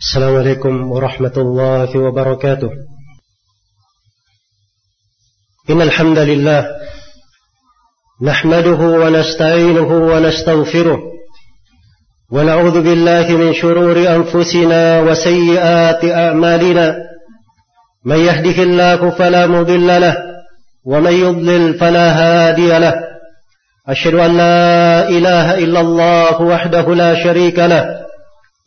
السلام عليكم ورحمة الله وبركاته. إن الحمد لله نحمده ونستعينه ونستغفره ونعوذ بالله من شرور أنفسنا وسيئات أعمالنا. من يهده الله فلا مضل له ومن يضلل فلا هادي له. أشهد أن لا إله إلا الله وحده لا شريك له.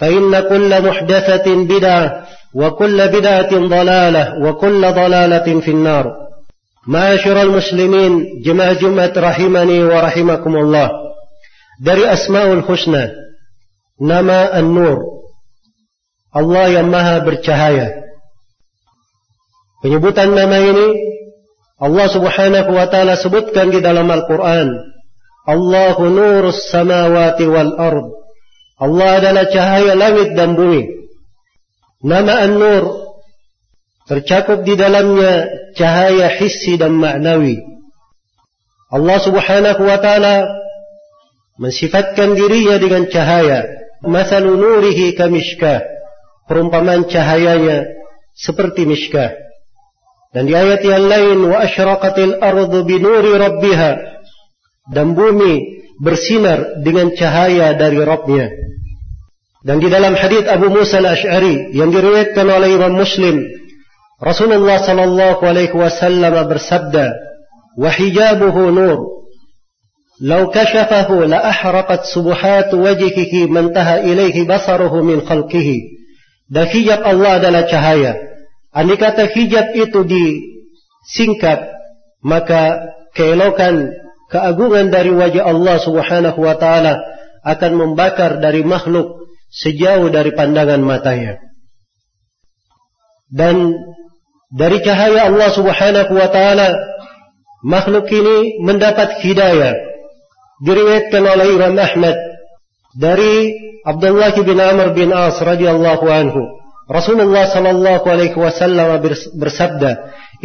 فإن كل محدثة بدعة وكل بدعة ضلالة وكل ضلالة في النار. معاشر المسلمين جمع جمعة رحمني ورحمكم الله. در أسماء الحسنى نما النور. الله يمها برشهاية. penyebutan nama ini Allah subhanahu wa ta'ala sebutkan di dalam Al-Quran. Allahu nurus Allah adalah cahaya langit dan bumi. Nama An-Nur tercakup di dalamnya cahaya hissi dan maknawi. Allah subhanahu wa ta'ala mensifatkan dirinya dengan cahaya. Masalu nurihi kamishkah perumpamaan cahayanya seperti miskah dan di ayat yang lain wa asyraqatil ardu binuri rabbiha. Dan bumi bersinar dengan cahaya dari Rabbnya. Dan di dalam hadis Abu Musa al-Ash'ari yang diriwayatkan oleh Imam Muslim, Rasulullah sallallahu alaihi wasallam bersabda, "Wa hijabuhu nur. La ahraqat subuhat wajhihi man taha ilaihi basaruhu min khalqihi." Dan hijab Allah adalah cahaya. Andai kata hijab itu disingkat, maka keelokan, keagungan dari wajah Allah subhanahu wa ta'ala akan membakar dari makhluk sejauh dari pandangan matanya. Dan dari cahaya Allah subhanahu wa ta'ala, makhluk ini mendapat hidayah. Diriwayatkan oleh Imam Ahmad dari Abdullah bin Amr bin As radhiyallahu anhu. Rasulullah sallallahu alaihi wasallam bersabda,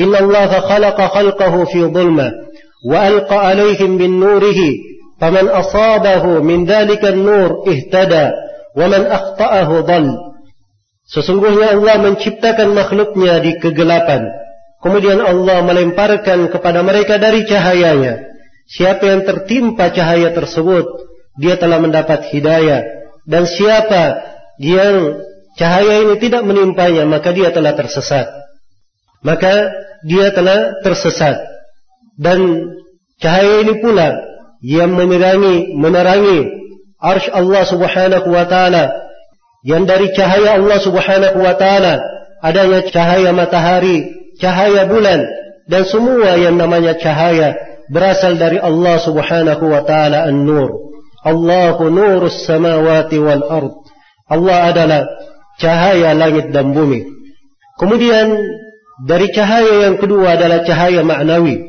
"Inna Allah khalaqa khalqahu fi dhulma wa alqa alaihim bin nurihi, faman asabahu min dhalika an-nur ihtada man akhta'ahu dhal." Sesungguhnya Allah menciptakan makhluknya di kegelapan. Kemudian Allah melemparkan kepada mereka dari cahayanya. Siapa yang tertimpa cahaya tersebut, dia telah mendapat hidayah. Dan siapa yang cahaya ini tidak menimpanya maka dia telah tersesat maka dia telah tersesat dan cahaya ini pula yang menerangi menerangi arsh Allah Subhanahu wa taala yang dari cahaya Allah Subhanahu wa taala adanya cahaya matahari cahaya bulan dan semua yang namanya cahaya berasal dari Allah Subhanahu wa taala an-nur Allahu nurus samawati wal ard Allah adalah cahaya langit dan bumi. Kemudian dari cahaya yang kedua adalah cahaya maknawi.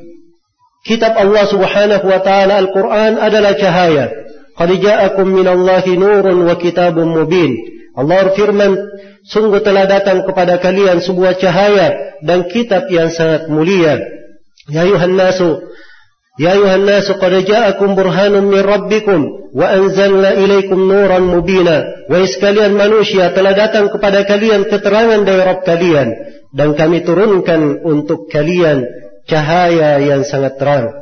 Kitab Allah Subhanahu wa taala Al-Qur'an adalah cahaya. Qad ja'akum minallahi nurun wa kitabun mubin. Allah firman, sungguh telah datang kepada kalian sebuah cahaya dan kitab yang sangat mulia. Ya ayuhan nasu, ya ayuhan nasu qad ja'akum burhanun min rabbikum wa anzalna ilaikum nuran mubina. Wa sekalian manusia, telah datang kepada kalian keterangan dari Rabb kalian dan kami turunkan untuk kalian cahaya yang sangat terang.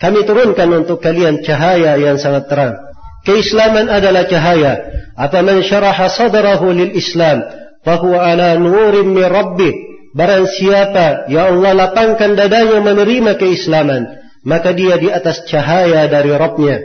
Kami turunkan untuk kalian cahaya yang sangat terang. Keislaman adalah cahaya. Apa man syaraha sadrahu lil Islam fahuwa ala nurim min rabbih. Barang siapa ya Allah lapangkan dadanya menerima keislaman, maka dia di atas cahaya dari Rabbnya.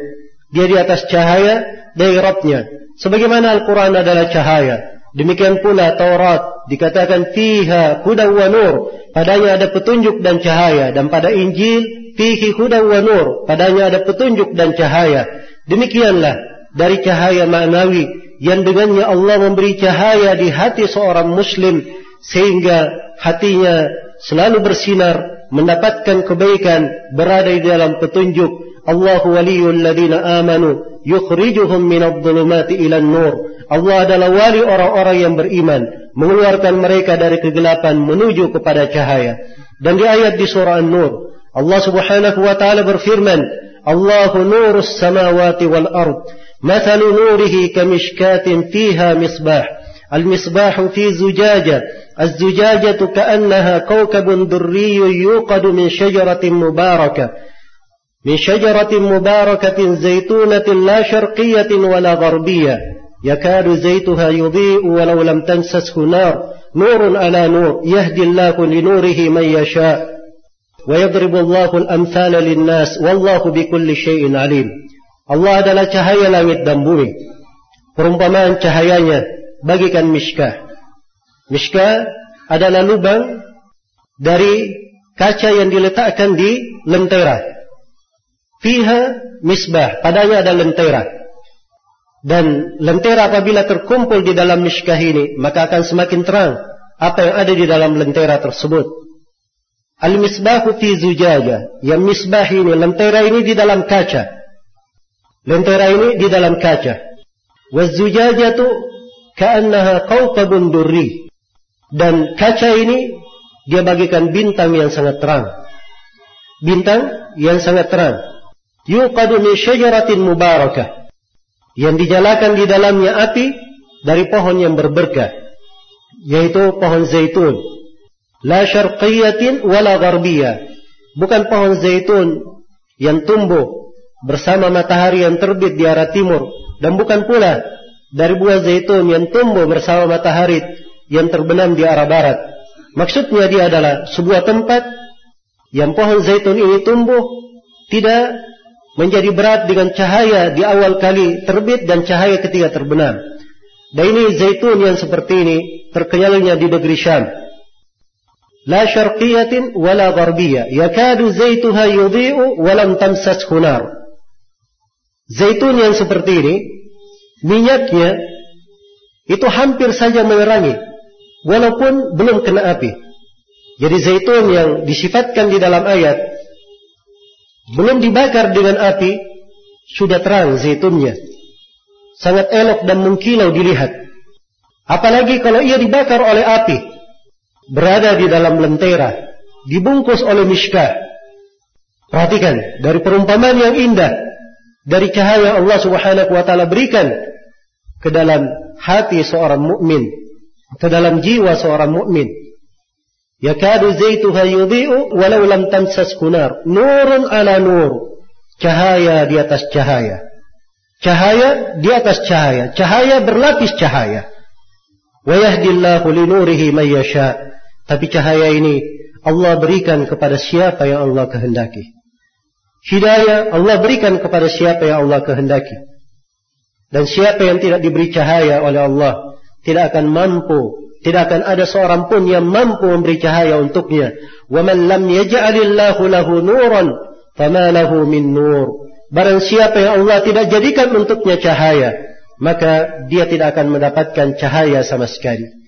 Dia di atas cahaya dari Rabbnya. Sebagaimana Al-Quran adalah cahaya. Demikian pula Taurat dikatakan fiha huda wa nur. Padanya ada petunjuk dan cahaya. Dan pada Injil fihi huda wa nur. Padanya ada petunjuk dan cahaya. Demikianlah dari cahaya maknawi yang dengannya Allah memberi cahaya di hati seorang muslim sehingga hatinya selalu bersinar mendapatkan kebaikan berada di dalam petunjuk. Allah waliyul ladina amanu yukhrijuhum minadh dhulumati ila nur. Allah adalah wali orang-orang yang beriman mengeluarkan mereka dari kegelapan menuju kepada cahaya. Dan di ayat di surah An-Nur Allah Subhanahu wa taala berfirman Nurus samawati wal ard مثل نوره كمشكاة فيها مصباح. المصباح في زجاجة الزجاجة كأنها كوكب دري يوقد من شجرة مباركة. من شجرة مباركة زيتونة لا شرقية ولا غربية. يكاد زيتها يضيء ولو لم تمسسه نار. نور على نور يهدي الله لنوره من يشاء. ويضرب الله الأمثال للناس والله بكل شيء عليم Allah adalah cahaya langit dan bumi. Perumpamaan cahayanya bagikan miskah. Miskah adalah lubang dari kaca yang diletakkan di lentera. Fiha misbah, padanya ada lentera. Dan lentera apabila terkumpul di dalam miskah ini, maka akan semakin terang apa yang ada di dalam lentera tersebut. Al-misbahu fi zujaja. Yang misbah ini, lentera ini di dalam kaca. Lentera ini di dalam kaca. Wazujajatu ka'annaha qawqabun durri. Dan kaca ini dia bagikan bintang yang sangat terang. Bintang yang sangat terang. Yuqadu min syajaratin mubarakah. Yang dinyalakan di dalamnya api dari pohon yang berberkah. Yaitu pohon zaitun. La syarqiyatin wala gharbiyah. Bukan pohon zaitun yang tumbuh bersama matahari yang terbit di arah timur. Dan bukan pula dari buah zaitun yang tumbuh bersama matahari yang terbenam di arah barat. Maksudnya dia adalah sebuah tempat yang pohon zaitun ini tumbuh tidak menjadi berat dengan cahaya di awal kali terbit dan cahaya ketika terbenam. Dan ini zaitun yang seperti ini terkenyalnya di negeri Syam. La syarqiyatin wala gharbiyah. Yakadu zaituha yudhi'u walam tamsas hunar. Zaitun yang seperti ini, minyaknya itu hampir saja menerangi walaupun belum kena api. Jadi zaitun yang disifatkan di dalam ayat belum dibakar dengan api sudah terang zaitunnya. Sangat elok dan mengkilau dilihat. Apalagi kalau ia dibakar oleh api berada di dalam lentera dibungkus oleh miskah. Perhatikan dari perumpamaan yang indah dari cahaya Allah Subhanahu wa taala berikan ke dalam hati seorang mukmin ke dalam jiwa seorang mukmin. Yakadu zaituha yudhi'u walau lam tamsas kunar. Nurun ala nur. Cahaya di atas cahaya. Cahaya di atas cahaya. Cahaya berlapis cahaya. Wa yahdillahu li nurihi man yasha. Tapi cahaya ini Allah berikan kepada siapa yang Allah kehendaki. Hidayah Allah berikan kepada siapa yang Allah kehendaki. Dan siapa yang tidak diberi cahaya oleh Allah tidak akan mampu, tidak akan ada seorang pun yang mampu memberi cahaya untuknya. Wa man lam yaj'alillahu lahu nuran fama lahu min nur. Barang siapa yang Allah tidak jadikan untuknya cahaya, maka dia tidak akan mendapatkan cahaya sama sekali.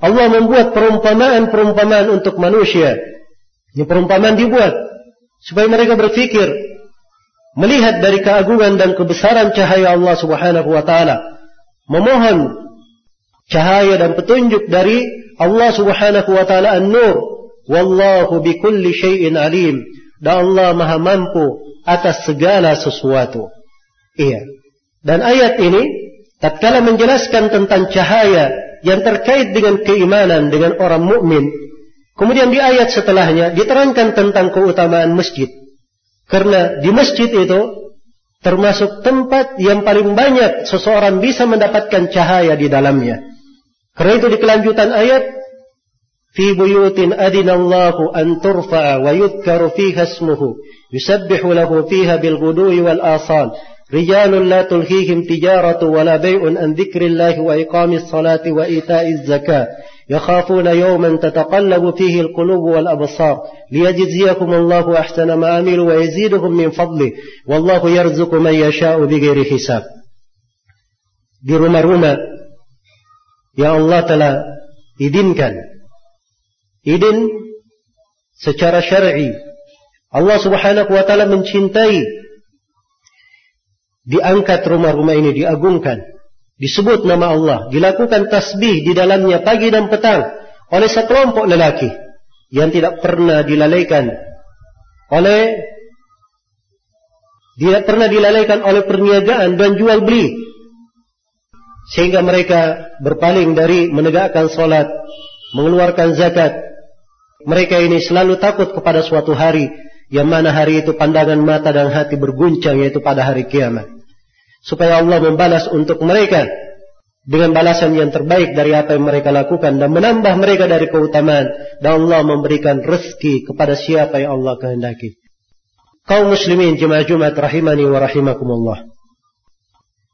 Allah membuat perumpamaan-perumpamaan untuk manusia. Ini perumpamaan dibuat supaya mereka berfikir melihat dari keagungan dan kebesaran cahaya Allah Subhanahu wa taala, memohon cahaya dan petunjuk dari Allah Subhanahu wa taala An-Nur, wallahu bikulli syai'in alim. Dan Allah Maha mampu atas segala sesuatu. Iya. Dan ayat ini tatkala menjelaskan tentang cahaya yang terkait dengan keimanan dengan orang mukmin, kemudian di ayat setelahnya diterangkan tentang keutamaan masjid. Karena di masjid itu termasuk tempat yang paling banyak seseorang bisa mendapatkan cahaya di dalamnya. Karena itu di kelanjutan ayat في بيوت أذن الله أن ترفع ويذكر فيها اسمه يسبح له فيها بالغدو والآصال رجال لا تلهيهم تجارة ولا بيع عن ذكر الله وإقام الصلاة وإيتاء الزكاة. يخافون يوما تتقلب فيه القلوب والأبصار. ليجزيكم الله أحسن ما عملوا ويزيدهم من فضله. والله يرزق من يشاء بغير حساب. Di rumah-rumah yang Allah telah izinkan idin secara syar'i. Allah Subhanahu wa taala mencintai diangkat rumah-rumah ini diagungkan. Disebut nama Allah. Dilakukan tasbih di dalamnya pagi dan petang oleh sekelompok lelaki yang tidak pernah dilalaikan oleh tidak pernah dilalaikan oleh perniagaan dan jual beli. Sehingga mereka berpaling dari menegakkan salat mengeluarkan zakat. Mereka ini selalu takut kepada suatu hari yang mana hari itu pandangan mata dan hati berguncang yaitu pada hari kiamat supaya Allah membalas untuk mereka dengan balasan yang terbaik dari apa yang mereka lakukan dan menambah mereka dari keutamaan dan Allah memberikan rezeki kepada siapa yang Allah kehendaki. Kaum muslimin jemaah Jumat rahimani wa rahimakumullah.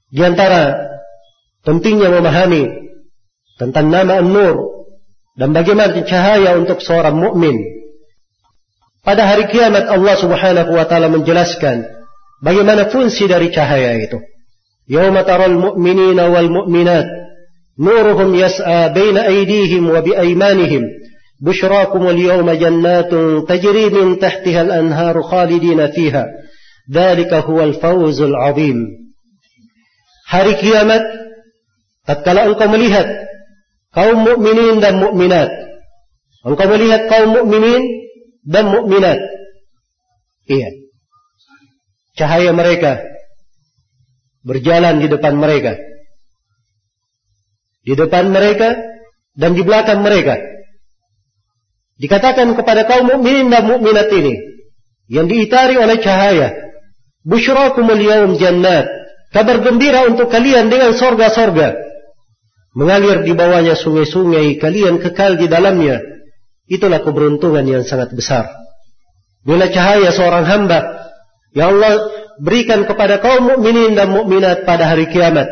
Di antara pentingnya memahami tentang nama An-Nur dan bagaimana cahaya untuk seorang mukmin. Pada hari kiamat Allah Subhanahu wa taala menjelaskan bagaimana fungsi dari cahaya itu. يوم ترى المؤمنين والمؤمنات نورهم يسعى بين أيديهم وبأيمانهم. بشراكم اليوم جنات تجري من تحتها الأنهار خالدين فيها. ذلك هو الفوز العظيم. Hari kiamat tatkala engkau melihat kaum mukminin dan mukminat engkau melihat kaum mukminin dan mukminat iya cahaya mereka berjalan di depan mereka. Di depan mereka dan di belakang mereka. Dikatakan kepada kaum mukminin dan mukminat ini yang diitari oleh cahaya, "Busyrakumul yaum jannat." Kabar gembira untuk kalian dengan sorga-sorga. Mengalir di bawahnya sungai-sungai, kalian kekal di dalamnya. Itulah keberuntungan yang sangat besar. Bila cahaya seorang hamba, Ya Allah berikan kepada kaum mukminin dan mukminat pada hari kiamat.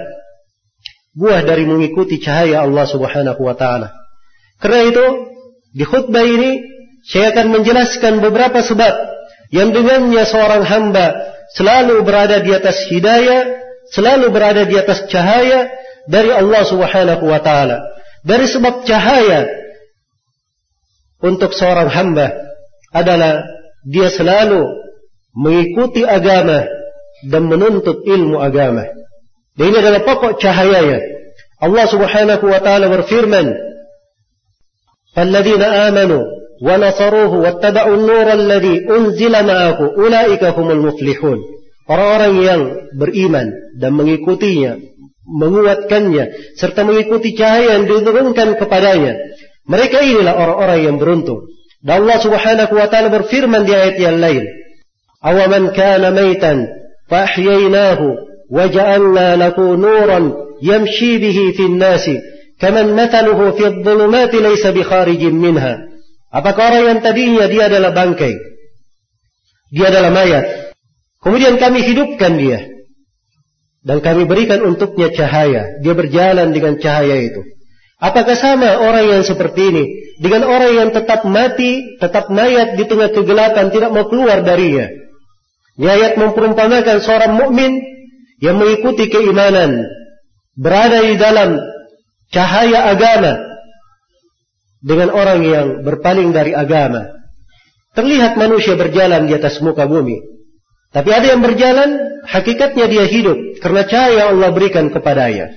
Buah dari mengikuti cahaya Allah Subhanahu wa taala. Karena itu, di khutbah ini saya akan menjelaskan beberapa sebab yang dengannya seorang hamba selalu berada di atas hidayah, selalu berada di atas cahaya dari Allah Subhanahu wa taala. Dari sebab cahaya untuk seorang hamba adalah dia selalu mengikuti agama dan menuntut ilmu agama. Dan ini adalah pokok cahayanya. Allah Subhanahu wa taala berfirman, "Alladzina amanu wa nasaruhu wattaba'u an-nura alladzi unzila ma'ahu ulaika humul muflihun." Orang-orang yang beriman dan mengikutinya, menguatkannya serta mengikuti cahaya yang diturunkan kepadanya. Mereka inilah orang-orang yang beruntung. Dan Allah Subhanahu wa taala berfirman di ayat yang lain, "Awaman kana maitan فأحييناه وجعلنا له نورا يمشي به في الناس كمن مثله في الظلمات ليس بخارج منها Apakah orang yang tadinya dia adalah bangkai? Dia adalah mayat. Kemudian kami hidupkan dia. Dan kami berikan untuknya cahaya. Dia berjalan dengan cahaya itu. Apakah sama orang yang seperti ini dengan orang yang tetap mati, tetap mayat di tengah kegelapan, tidak mau keluar darinya? Ini ayat memperumpamakan seorang mukmin yang mengikuti keimanan, berada di dalam cahaya agama dengan orang yang berpaling dari agama. Terlihat manusia berjalan di atas muka bumi. Tapi ada yang berjalan, hakikatnya dia hidup karena cahaya Allah berikan kepadanya.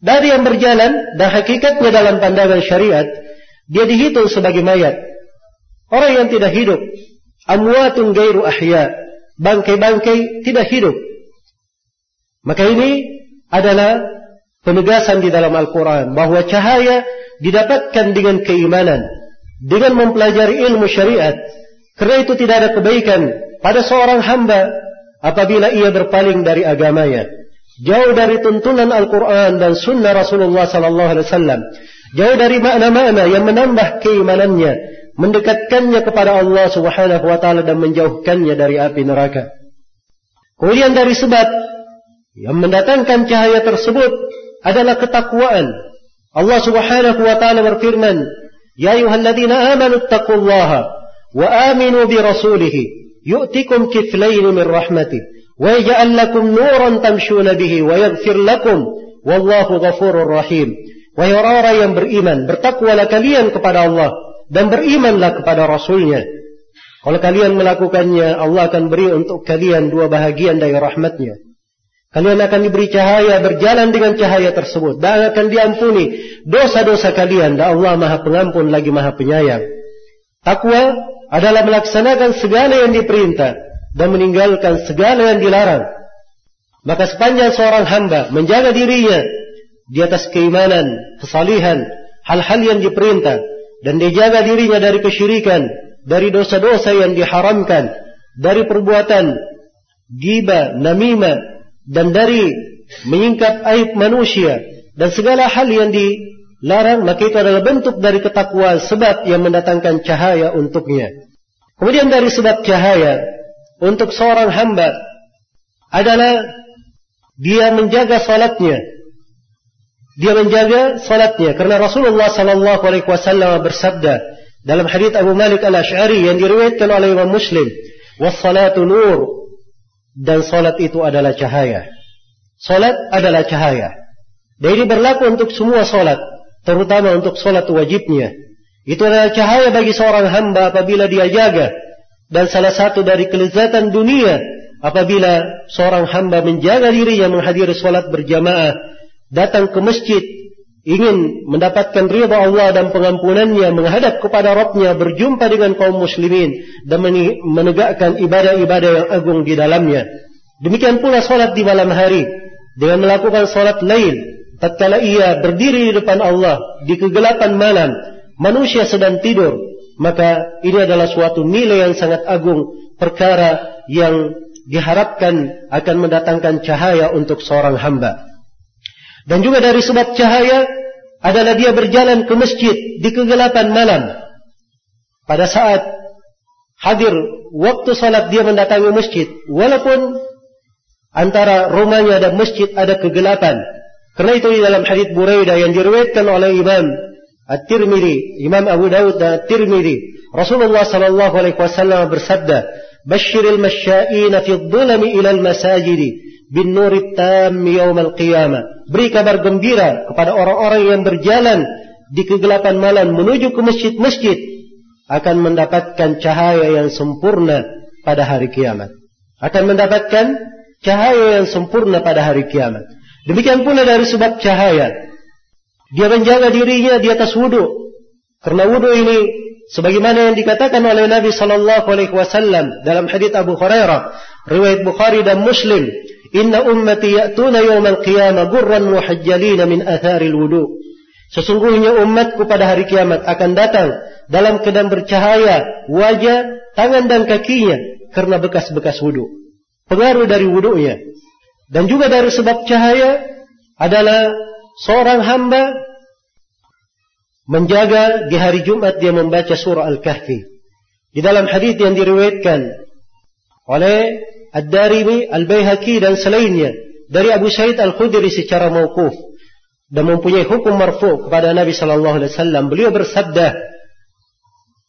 Dari yang berjalan dan hakikatnya dalam pandangan syariat, dia dihitung sebagai mayat. Orang yang tidak hidup, amwatun gairu ahya, bangkai-bangkai tidak hidup. Maka ini adalah penegasan di dalam Al-Quran bahwa cahaya didapatkan dengan keimanan, dengan mempelajari ilmu syariat. Karena itu tidak ada kebaikan pada seorang hamba apabila ia berpaling dari agamanya. Jauh dari tuntunan Al-Quran dan Sunnah Rasulullah Sallallahu Alaihi Wasallam. Jauh dari makna-makna yang menambah keimanannya, mendekatkannya kepada Allah Subhanahu Wa Taala dan menjauhkannya dari api neraka. Kemudian dari sebab yang mendatangkan cahaya tersebut adalah ketakwaan. Allah Subhanahu wa taala berfirman, "Ya ayyuhalladzina amanu taqullaha wa aminu bi rasulih yu'tikum kiflayn min rahmatih wa yaj'al lakum nuran tamshuna bihi wa yaghfir lakum wallahu ghafurur rahim." Wahai orang-orang yang beriman, bertakwalah kalian kepada Allah dan berimanlah kepada Rasulnya. Kalau kalian melakukannya, Allah akan beri untuk kalian dua bahagian dari rahmatnya. Kalian akan diberi cahaya berjalan dengan cahaya tersebut dan akan diampuni dosa-dosa kalian dan Allah Maha Pengampun lagi Maha Penyayang. Takwa adalah melaksanakan segala yang diperintah dan meninggalkan segala yang dilarang. Maka sepanjang seorang hamba menjaga dirinya di atas keimanan, kesalihan, hal-hal yang diperintah dan dijaga dirinya dari kesyirikan, dari dosa-dosa yang diharamkan, dari perbuatan giba, namimah, dan dari menyingkap aib manusia dan segala hal yang dilarang maka itu adalah bentuk dari ketakwaan sebab yang mendatangkan cahaya untuknya. Kemudian dari sebab cahaya untuk seorang hamba adalah dia menjaga salatnya. Dia menjaga salatnya karena Rasulullah sallallahu alaihi wasallam bersabda dalam hadis Abu Malik Al-Asy'ari yang diriwayatkan oleh Imam Muslim, "Was salatu nur dan solat itu adalah cahaya. Solat adalah cahaya. Dan ini berlaku untuk semua solat, terutama untuk solat wajibnya. Itu adalah cahaya bagi seorang hamba apabila dia jaga. Dan salah satu dari kelezatan dunia apabila seorang hamba menjaga dirinya menghadiri solat berjamaah, datang ke masjid, ingin mendapatkan ridha Allah dan pengampunannya, menghadap kepada Rabbnya, berjumpa dengan kaum muslimin dan menegakkan ibadah-ibadah yang agung di dalamnya. Demikian pula salat di malam hari dengan melakukan salat lain tatkala ia berdiri di depan Allah di kegelapan malam, manusia sedang tidur, maka ini adalah suatu nilai yang sangat agung, perkara yang diharapkan akan mendatangkan cahaya untuk seorang hamba. Dan juga dari sebab cahaya adalah dia berjalan ke masjid di kegelapan malam. Pada saat hadir waktu salat dia mendatangi masjid. Walaupun antara rumahnya dan masjid ada kegelapan. Karena itu di dalam hadis Buraidah yang diriwayatkan oleh Imam At-Tirmidzi, Imam Abu Dawud dan At-Tirmidzi, Rasulullah sallallahu alaihi wasallam bersabda, "Basyiril masya'ina fi dhulami ila al-masajidi bin nurit tam yaumal qiyamah. Beri kabar gembira kepada orang-orang yang berjalan di kegelapan malam menuju ke masjid-masjid akan mendapatkan cahaya yang sempurna pada hari kiamat. Akan mendapatkan cahaya yang sempurna pada hari kiamat. Demikian pula dari sebab cahaya. Dia menjaga dirinya di atas wudhu. Karena wudhu ini sebagaimana yang dikatakan oleh Nabi sallallahu alaihi wasallam dalam hadis Abu Hurairah, riwayat Bukhari dan Muslim, Inna ummati ya'tuna yawmal qiyamah gurran muhajjalina min atharil wudu. Sesungguhnya umatku pada hari kiamat akan datang dalam keadaan bercahaya wajah, tangan dan kakinya karena bekas-bekas wudu. Pengaruh dari wudunya. Dan juga dari sebab cahaya adalah seorang hamba menjaga di hari Jumat dia membaca surah Al-Kahfi. Di dalam hadis yang diriwayatkan oleh Ad-Darimi, Al-Baihaqi dan selainnya dari Abu Sa'id Al-Khudri secara mauquf dan mempunyai hukum marfu kepada Nabi sallallahu alaihi wasallam. Beliau bersabda,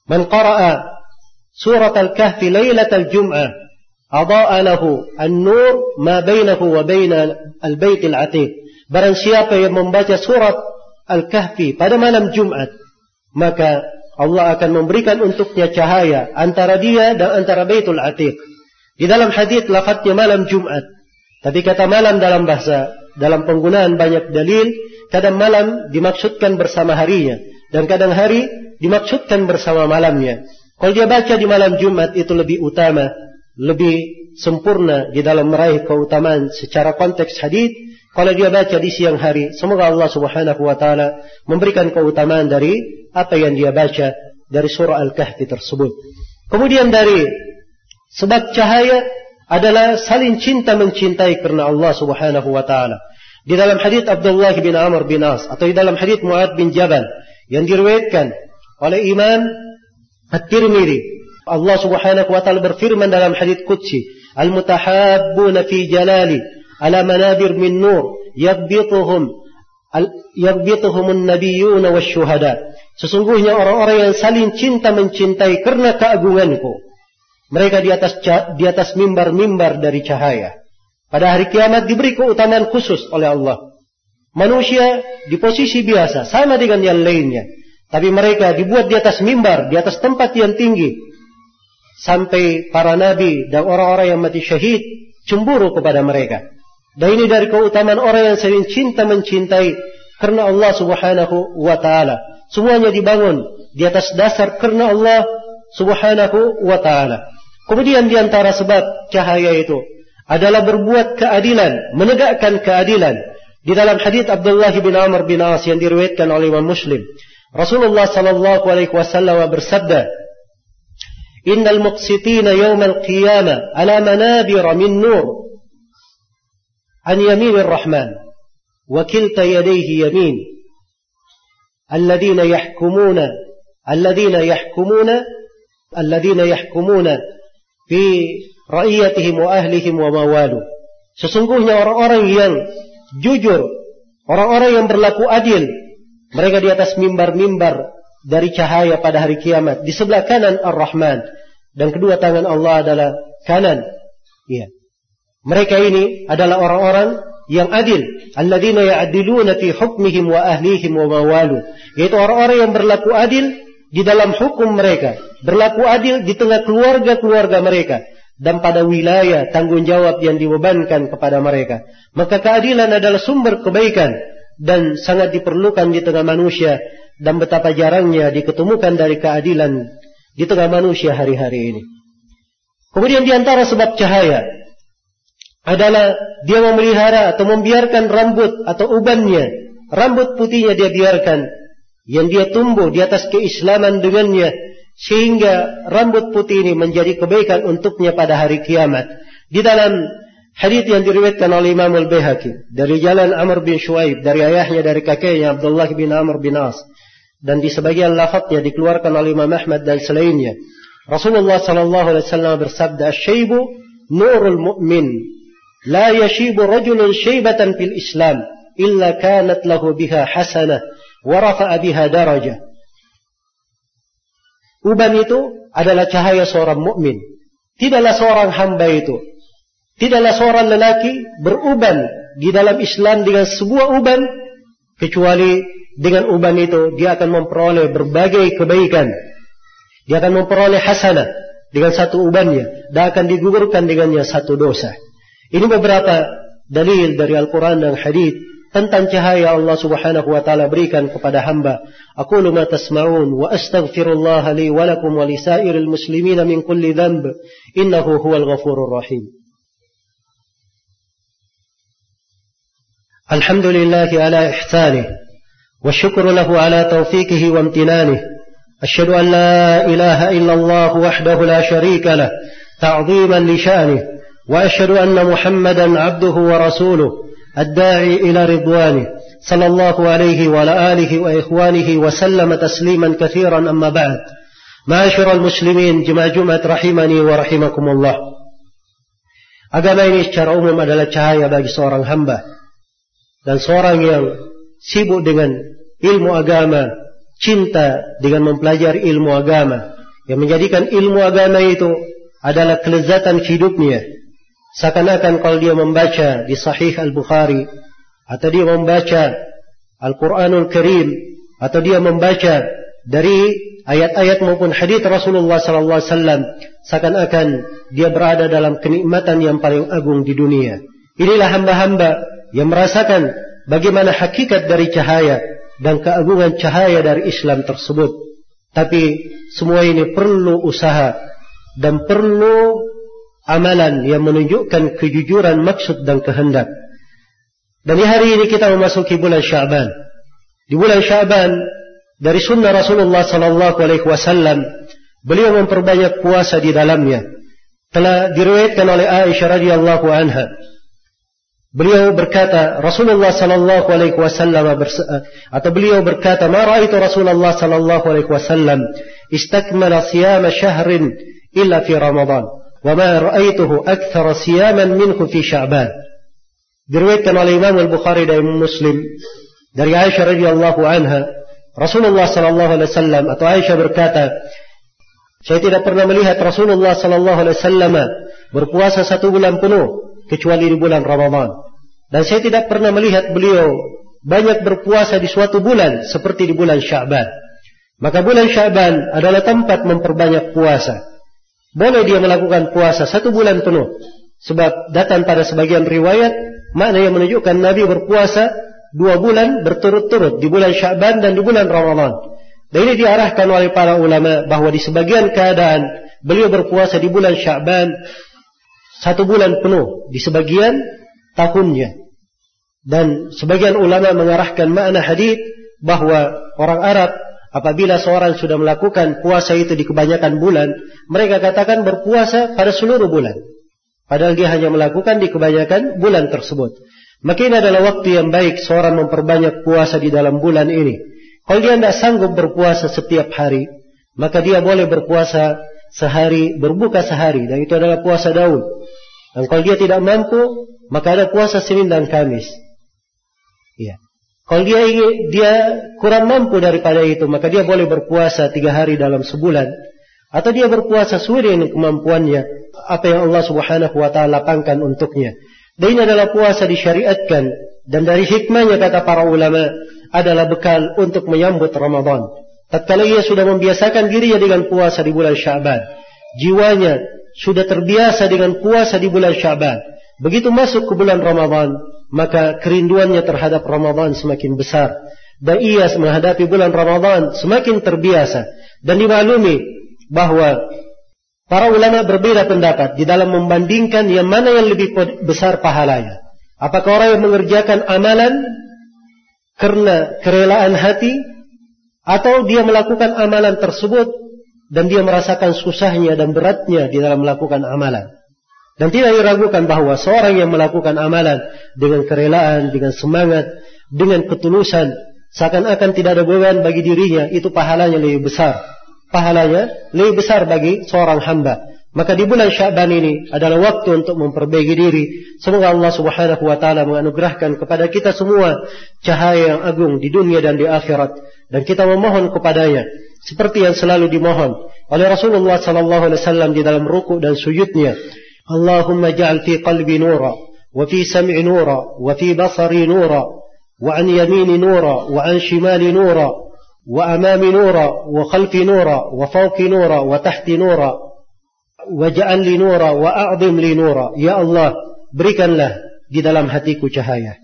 "Man qara'a surat Al-Kahfi lailatal Jum'ah, adha'a lahu an-nur ma bainahu wa baina al-bait al-atiq." Barang siapa yang membaca surat Al-Kahfi pada malam Jumat, maka Allah akan memberikan untuknya cahaya antara dia dan antara Baitul Atiq. Di dalam hadis lafadznya malam Jumat. Tapi kata malam dalam bahasa, dalam penggunaan banyak dalil, kadang malam dimaksudkan bersama harinya. Dan kadang hari dimaksudkan bersama malamnya. Kalau dia baca di malam Jumat itu lebih utama, lebih sempurna di dalam meraih keutamaan secara konteks hadis. Kalau dia baca di siang hari, semoga Allah Subhanahu wa taala memberikan keutamaan dari apa yang dia baca dari surah Al-Kahfi tersebut. Kemudian dari Sebab cahaya adalah saling cinta mencintai karena Allah Subhanahu wa taala. Di dalam hadis Abdullah bin Amr bin As atau di dalam hadis Muad bin Jabal yang diriwayatkan oleh Imam At-Tirmidzi, Allah Subhanahu wa taala berfirman dalam hadis qudsi, "Al-mutahabbuna fi jalali ala manabir min nur yaghbituhum yaghbituhum an-nabiyyun wasyuhada." Sesungguhnya orang-orang yang saling cinta mencintai karena keagunganku. Mereka di atas di atas mimbar-mimbar dari cahaya. Pada hari kiamat diberi keutamaan khusus oleh Allah. Manusia di posisi biasa, sama dengan yang lainnya. Tapi mereka dibuat di atas mimbar, di atas tempat yang tinggi. Sampai para nabi dan orang-orang yang mati syahid cemburu kepada mereka. Dan ini dari keutamaan orang yang sering cinta mencintai karena Allah subhanahu wa ta'ala. Semuanya dibangun di atas dasar karena Allah subhanahu wa ta'ala. Kemudian di antara sebab cahaya itu adalah berbuat keadilan, menegakkan keadilan. Di dalam hadis Abdullah bin Amr bin As yang diriwayatkan oleh Imam Muslim, Rasulullah sallallahu alaihi wasallam bersabda, "Innal muqsitina yawmal qiyamah ala manabir min nur an yaminir rahman wa kilta yadayhi yamin." الذين يحكمون الذين يحكمون الذين يحكمون fi ra'iyatihim wa ahlihim wa mawalu. Sesungguhnya orang-orang yang jujur, orang-orang yang berlaku adil, mereka di atas mimbar-mimbar dari cahaya pada hari kiamat. Di sebelah kanan Ar-Rahman dan kedua tangan Allah adalah kanan. Ya. Mereka ini adalah orang-orang yang adil. Alladzina ya'diluna fi hukmihim wa ahlihim wa mawalu. Yaitu orang-orang yang berlaku adil di dalam hukum mereka, berlaku adil di tengah keluarga-keluarga mereka dan pada wilayah tanggung jawab yang dibebankan kepada mereka. Maka keadilan adalah sumber kebaikan dan sangat diperlukan di tengah manusia dan betapa jarangnya diketemukan dari keadilan di tengah manusia hari-hari ini. Kemudian di antara sebab cahaya adalah dia memelihara atau membiarkan rambut atau ubannya, rambut putihnya dia biarkan yang dia tumbuh di atas keislaman dengannya sehingga rambut putih ini menjadi kebaikan untuknya pada hari kiamat. Di dalam hadis yang diriwayatkan oleh Imam Al-Baihaqi dari jalan Amr bin Shuaib dari ayahnya dari kakeknya Abdullah bin Amr bin As dan di sebagian lafadznya dikeluarkan oleh Imam Ahmad dan selainnya. Rasulullah sallallahu alaihi wasallam bersabda, "Syaibu nurul mu'min, la yashibu rajulun syaibatan fil Islam illa kanat lahu biha hasanah." Warafa'a biha darajah. Uban itu adalah cahaya seorang mukmin. Tidaklah seorang hamba itu, tidaklah seorang lelaki beruban di dalam Islam dengan sebuah uban kecuali dengan uban itu dia akan memperoleh berbagai kebaikan. Dia akan memperoleh hasanah dengan satu ubannya dan akan digugurkan dengannya satu dosa. Ini beberapa dalil dari Al-Quran dan Hadith tentang cahaya Allah Subhanahu wa taala berikan kepada hamba. Aku ma tasma'un wa astaghfirullah li wa lakum wa lisairil muslimin min kulli dhanb innahu huwal ghafurur rahim. الحمد لله على إحسانه والشكر له على توفيقه وامتنانه أشهد أن لا إله إلا الله وحده لا شريك له تعظيما لشأنه وأشهد أن محمدا عبده ورسوله الداعي إلى رضوانه صلى الله عليه وعلى آله وإخوانه وسلم تسليما كثيرا أما بعد معاشر المسlimin jemaah Jumat rahimani wa rahimakumullah Agama ini secara umum adalah cahaya bagi seorang hamba dan seorang yang sibuk dengan ilmu agama, cinta dengan mempelajari ilmu agama yang menjadikan ilmu agama itu adalah kelezatan hidupnya Seakan-akan kalau dia membaca di Sahih Al-Bukhari atau dia membaca Al-Quranul Karim atau dia membaca dari ayat-ayat maupun hadis Rasulullah wasallam seakan-akan dia berada dalam kenikmatan yang paling agung di dunia. Inilah hamba-hamba yang merasakan bagaimana hakikat dari cahaya dan keagungan cahaya dari Islam tersebut. Tapi semua ini perlu usaha dan perlu amalan yang menunjukkan kejujuran maksud dan kehendak. Dan di hari ini kita memasuki bulan Syaban. Di bulan Syaban dari sunnah Rasulullah sallallahu alaihi wasallam beliau memperbanyak puasa di dalamnya telah diriwayatkan oleh Aisyah radhiyallahu anha Beliau berkata, Rasulullah sallallahu alaihi wasallam atau beliau berkata, "Ma ra'aitu Rasulullah sallallahu alaihi wasallam istakmala siyama syahrin illa fi Ramadan, ma ra'aituhu akthara siyaman minhu fi Sya'ban." Diriwayatkan oleh Imam Al-Bukhari Imam Muslim dari Aisyah radhiyallahu anha, Rasulullah sallallahu alaihi wasallam atau Aisyah berkata, "Saya tidak pernah melihat Rasulullah sallallahu alaihi wasallam berpuasa satu bulan penuh kecuali di bulan Ramadan." Dan saya tidak pernah melihat beliau banyak berpuasa di suatu bulan seperti di bulan Sya'ban. Maka bulan Sya'ban adalah tempat memperbanyak puasa. Boleh dia melakukan puasa satu bulan penuh. Sebab datang pada sebagian riwayat makna yang menunjukkan Nabi berpuasa dua bulan berturut-turut di bulan Sya'ban dan di bulan Ramadan. Dan ini diarahkan oleh para ulama bahwa di sebagian keadaan beliau berpuasa di bulan Sya'ban satu bulan penuh. Di sebagian tahunnya. Dan sebagian ulama mengarahkan makna hadis bahwa orang Arab apabila seorang sudah melakukan puasa itu di kebanyakan bulan, mereka katakan berpuasa pada seluruh bulan. Padahal dia hanya melakukan di kebanyakan bulan tersebut. Maka ini adalah waktu yang baik seorang memperbanyak puasa di dalam bulan ini. Kalau dia tidak sanggup berpuasa setiap hari, maka dia boleh berpuasa sehari, berbuka sehari. Dan itu adalah puasa Daud. Dan kalau dia tidak mampu, maka ada puasa Senin dan Kamis. Ya. Kalau dia ingin, dia kurang mampu daripada itu, maka dia boleh berpuasa tiga hari dalam sebulan. Atau dia berpuasa sesuai dengan kemampuannya. Apa yang Allah subhanahu wa ta'ala lapangkan untuknya. Dan ini adalah puasa disyariatkan. Dan dari hikmahnya kata para ulama adalah bekal untuk menyambut Ramadan. Tatkala ia sudah membiasakan dirinya dengan puasa di bulan Syaban. Jiwanya sudah terbiasa dengan puasa di bulan Syaban Begitu masuk ke bulan Ramadan, maka kerinduannya terhadap Ramadan semakin besar. Dan ia menghadapi bulan Ramadan semakin terbiasa. Dan dimaklumi bahwa para ulama berbeda pendapat di dalam membandingkan yang mana yang lebih besar pahalanya. Apakah orang yang mengerjakan amalan karena kerelaan hati atau dia melakukan amalan tersebut dan dia merasakan susahnya dan beratnya di dalam melakukan amalan. Dan tidak diragukan bahwa seorang yang melakukan amalan dengan kerelaan, dengan semangat, dengan ketulusan, seakan-akan tidak ada beban bagi dirinya, itu pahalanya lebih besar. Pahalanya lebih besar bagi seorang hamba. Maka di bulan Syaban ini adalah waktu untuk memperbaiki diri. Semoga Allah Subhanahu wa taala menganugerahkan kepada kita semua cahaya yang agung di dunia dan di akhirat dan kita memohon kepadanya seperti yang selalu dimohon oleh Rasulullah sallallahu alaihi wasallam di dalam ruku dan sujudnya اللهم اجعل في قلبي نورا وفي سمعي نورا وفي بصري نورا وعن يميني نورا وعن شمالي نورا وأمامي نورا وخلفي نورا وفوقي نورا وتحتي نورا. واجعل لي نورا وأعظم لي نورا. يا الله berikanlah di dalam hatiku cahaya.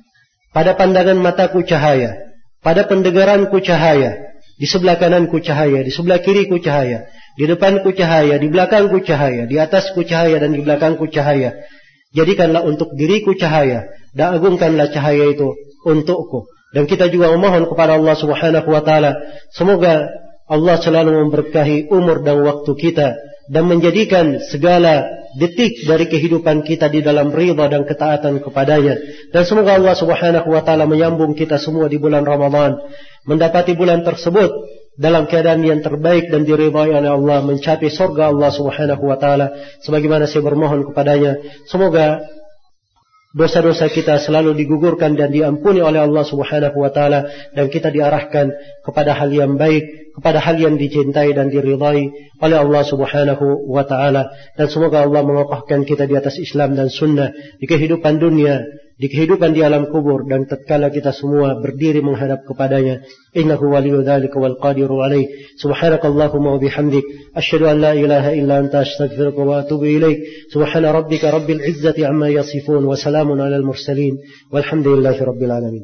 Pada pandangan mataku cahaya. Pada pendengaranku cahaya. Di sebelah kananku cahaya, di sebelah kiriku cahaya, di depanku cahaya, di belakangku cahaya, di atasku cahaya dan di belakangku cahaya. Jadikanlah untuk diriku cahaya dan agungkanlah cahaya itu untukku. Dan kita juga memohon kepada Allah Subhanahu wa taala semoga Allah selalu memberkahi umur dan waktu kita dan menjadikan segala detik dari kehidupan kita di dalam ridha dan ketaatan kepadanya. Dan semoga Allah Subhanahu wa taala menyambung kita semua di bulan Ramadan, mendapati bulan tersebut dalam keadaan yang terbaik dan diridhai oleh Allah mencapai surga Allah Subhanahu wa taala. Sebagaimana saya bermohon kepadanya semoga dosa-dosa kita selalu digugurkan dan diampuni oleh Allah Subhanahu wa taala dan kita diarahkan kepada hal yang baik, kepada hal yang dicintai dan diridhai oleh Allah Subhanahu wa taala. Dan semoga Allah mengokohkan kita di atas Islam dan sunnah di kehidupan dunia di kehidupan di alam kubur dan tatkala kita semua berdiri menghadap kepadanya innahu waliyyu dzalika wal qadiru alaih subhanakallahumma wa bihamdik asyhadu an la ilaha illa anta astaghfiruka wa atubu ilaik subhana rabbika rabbil izzati amma yasifun wa salamun alal mursalin. Walhamdulillahi rabbil alamin